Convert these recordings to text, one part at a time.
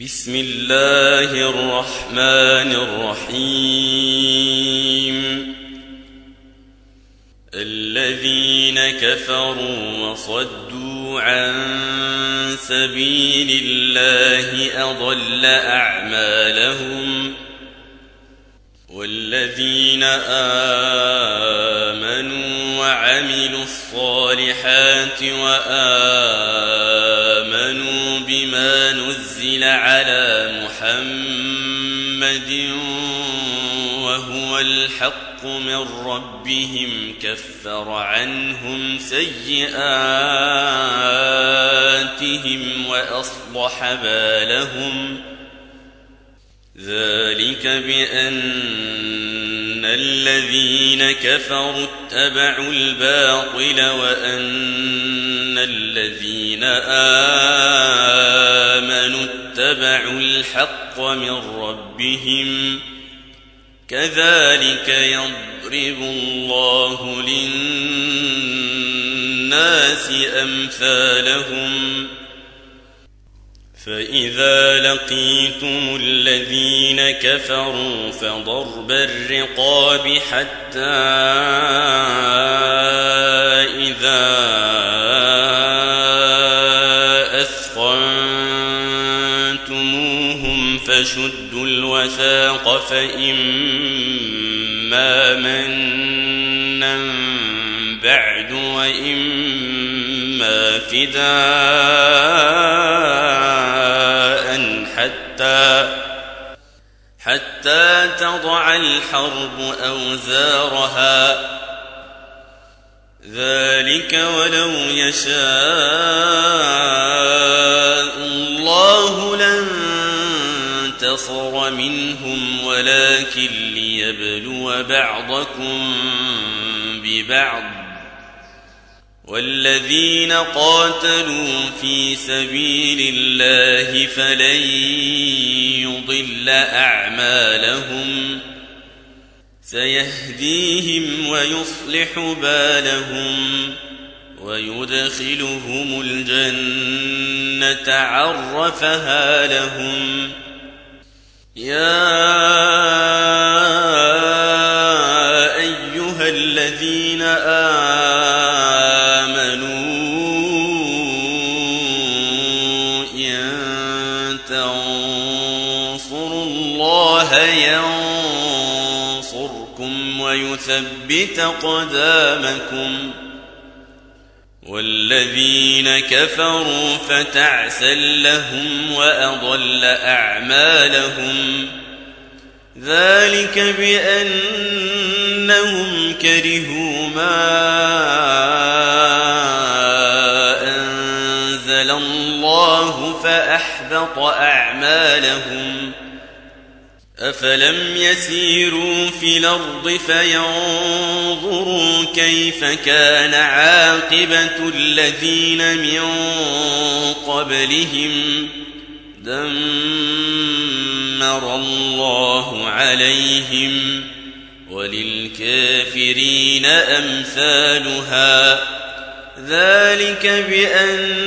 بسم الله الرحمن الرحيم. الذين كفروا وصدوا عن سبيل الله أضل أعمالهم. والذين آمنوا وعملوا الصالحات وآمنوا بما نزل على محمد وهو الحق من ربهم كفر عنهم سيئاتهم وأصلح بالهم. ذلك بأن الذين كفروا اتبعوا الباطل وأن الذين آمنوا اتبعوا الحق من ربهم كذلك يضرب الله للناس أمثالهم فإذا لقيتم الذين كفروا فضرب الرقاب حتى إذا فشدوا الوثاق فإما منا بعد وإما فداء حتى حتى تضع الحرب أوزارها. ذلك ولو يشاء الله لانتصر منهم ولكن ليبلو بعضكم ببعض والذين قاتلوا في سبيل الله فلن يضل أعمالهم سيهديهم ويصلح بالهم ويدخلهم الجنة عرفها لهم يا أيها الذين آمنوا إن تنصروا الله ينصركم ويثبت قدامكم والذين كفروا فتعسا لهم وأضل أعمالهم. ذلك بأنهم كرهوا ما أنزل الله فأحبط أعمالهم. أفلم يسيروا في الأرض فينظروا كيف كان عاقبة الذين من قبلهم؟ دمر الله عليهم. وللكافرين أمثالها. ذلك بأن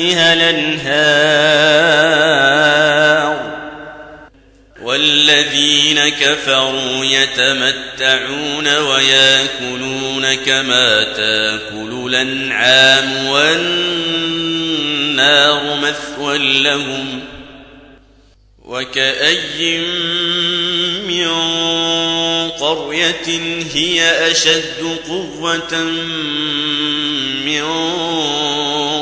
تحتها الأنهار. والذين كفروا يتمتعون ويأكلون كما تأكل الأنعام والنار مثوى لهم. وكأي من قرية هي أشد قوة من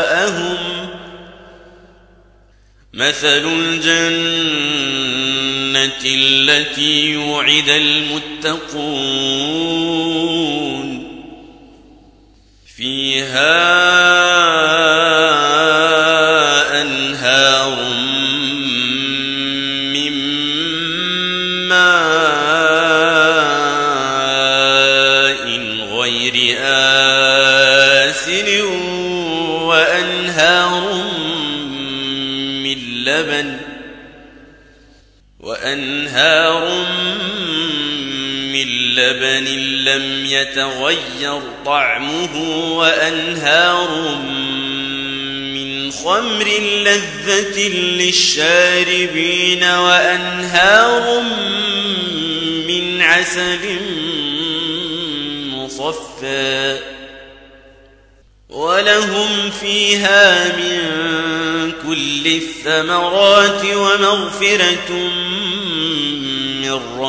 أهواءهم مثل الجنة التي وعد المتقون فيها وأنهار من لبن لم يتغير طعمه وأنهار من خمر لذة للشاربين وأنهار من عسل مصفى ولهم فيها من كل الثمرات ومغفرة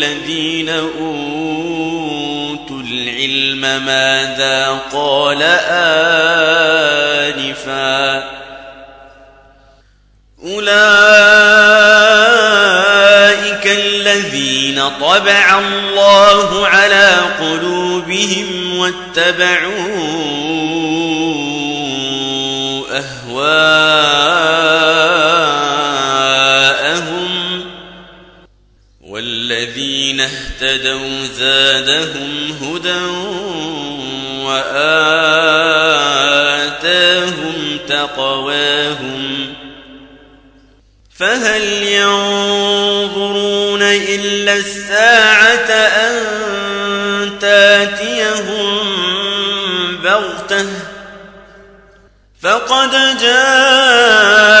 قالوا للذين أوتوا العلم ماذا قال آنفا أولئك الذين طبع الله على قلوبهم واتبعوا اهتدوا زادهم هدى وآتاهم تقواهم فهل ينظرون إلا الساعة أن تأتيهم بغتة فقد جاء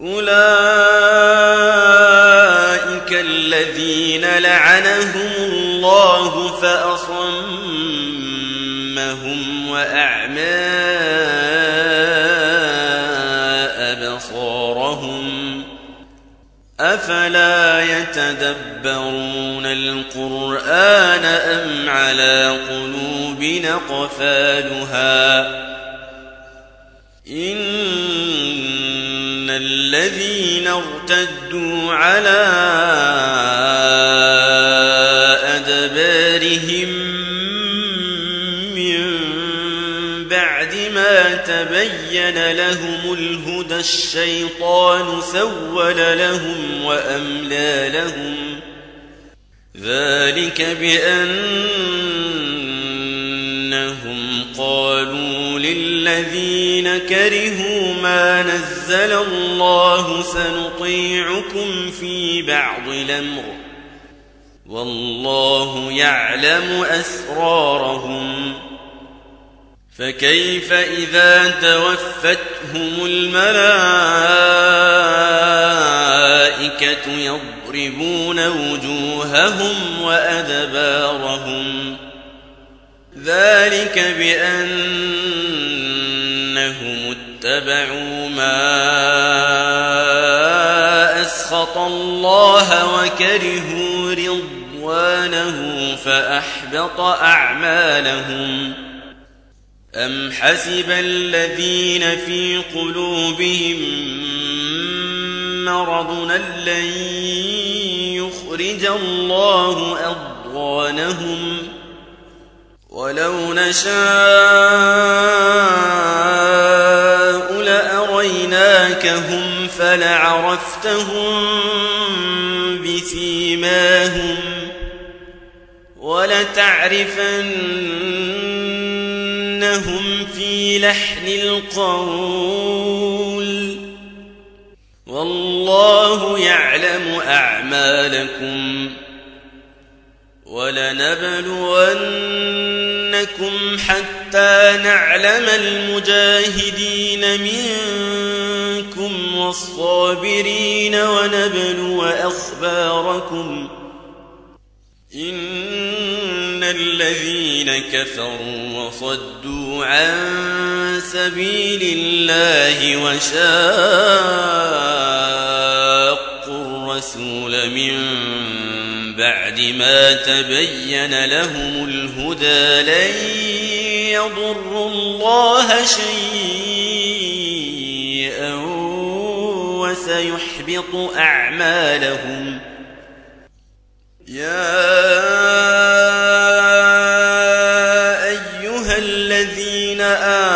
أولئك الذين لعنهم الله فأصمهم وأعمى أبصارهم أفلا يتدبرون القرآن أم على قلوب نقفالها إن الذين ارتدوا على أدبارهم من بعد ما تبين لهم الهدى الشيطان سول لهم وأملى لهم. ذلك بأنهم قالوا للذين كرهوا ما نزل الله سنطيعكم في بعض الأمر والله يعلم أسرارهم فكيف إذا توفتهم الملائكة يضربون وجوههم وأدبارهم ذلك بأنهم اتبعوا ما أسخط الله وكرهوا رضوانه فأحبط أعمالهم أم حسب الذين في قلوبهم مرض لن يخرج الله أضغانهم ولو نشاء لأريناكهم فلعرفتهم بسيماهم ولتعرفنهم في لحن القول والله يعلم أعمالكم ولنبلونكم حتى نعلم المجاهدين منكم والصابرين ونبلو أخباركم إن الذين كفروا وصدوا عن سبيل الله وشاقوا الرسول من بعد ما تبين لهم الهدى لن يضروا الله شيئا وسيحبط أعمالهم. يا أيها الذين آمنوا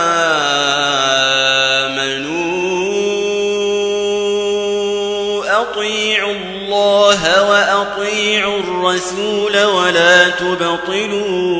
أطيعوا الله وأطيعوا الرسول ولا تبطلوا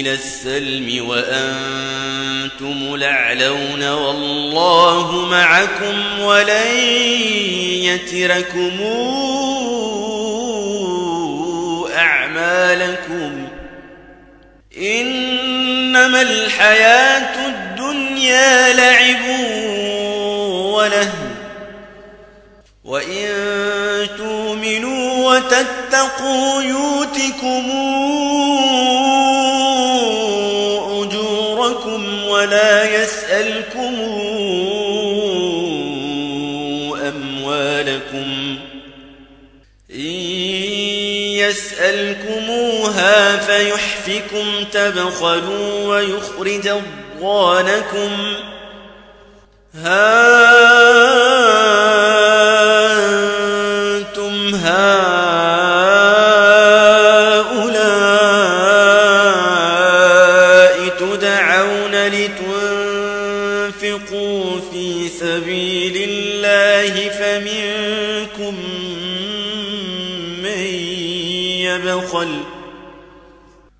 إلى السلم وأنتم لعلون والله معكم ولن يتركم أعمالكم إنما الحياة الدنيا لعب ولهو وإن تؤمنوا وتتقوا يؤتكم أموالكم إن يسألكم تتقوها فيحفكم تبخلوا ويخرج أضغانكم ها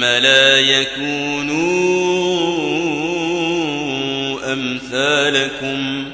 لا يكونوا أمثالكم.